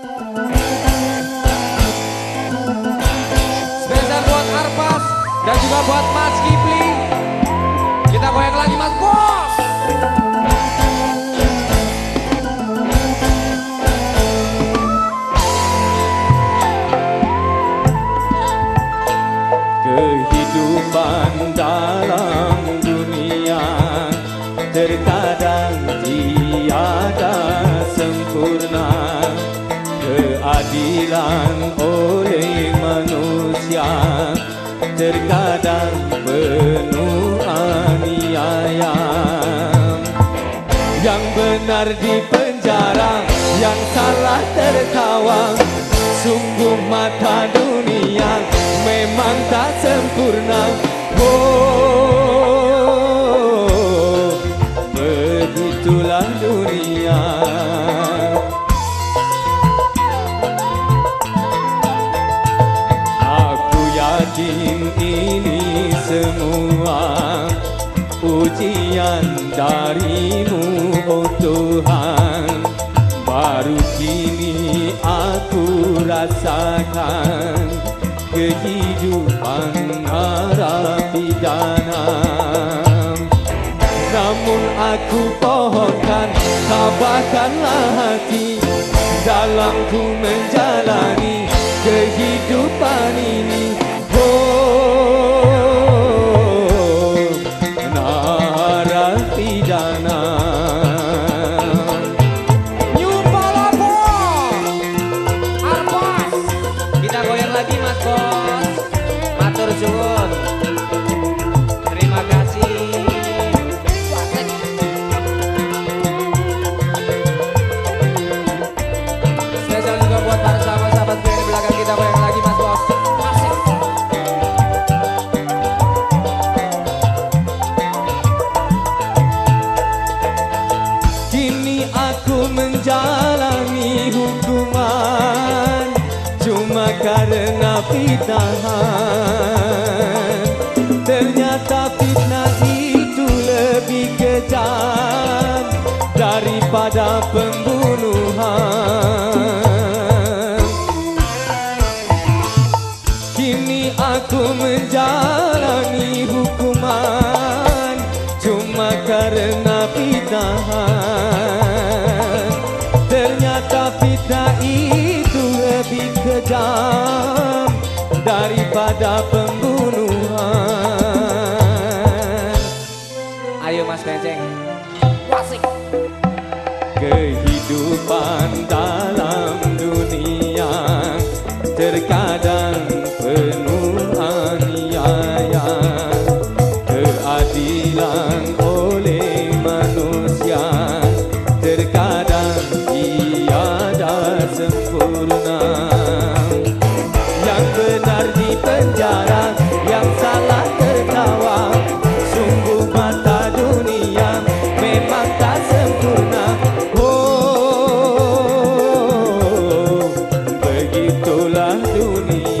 Spesial terkadang penuh aniaya Yang benar di penjara, yang salah tertawa Sungguh mata dunia memang tak sempurna. Oh, ini semua. Ujian darimu oh Tuhan. Baru kini aku rasakan kehidupan narapidana. Namun aku pohonkan tabahkanlah hati Dalam ku menjalani kehidupan ini Ternyata fitnah itu lebih kejam Daripada pembunuhan. Kini aku menjalani Kehidupan dalam dunia terkadang penuh aniaya. Keadilan begitulah dunia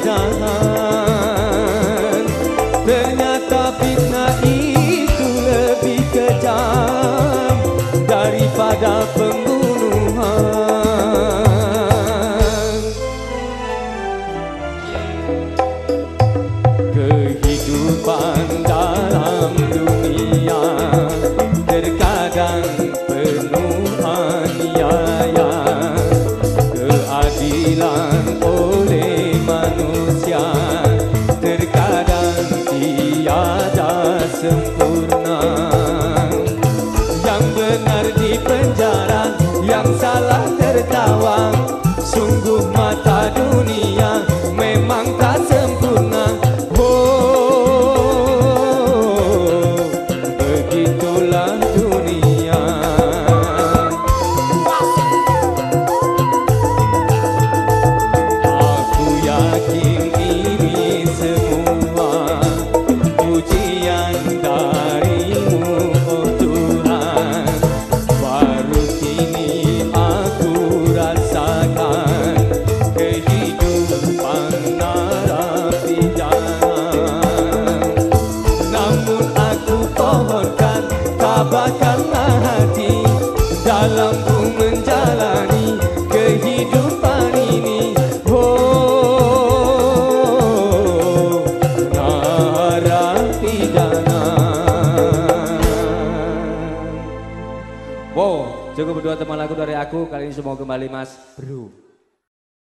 fitnahan Ternyata fitnah itu lebih kejam Daripada pembunuhan tiada sempurna pohonkan Tabahkanlah hati Dalam ku menjalani Kehidupan ini Oh Narapidana Wow, cukup berdua teman lagu dari aku. Kali ini semua kembali Mas Bro.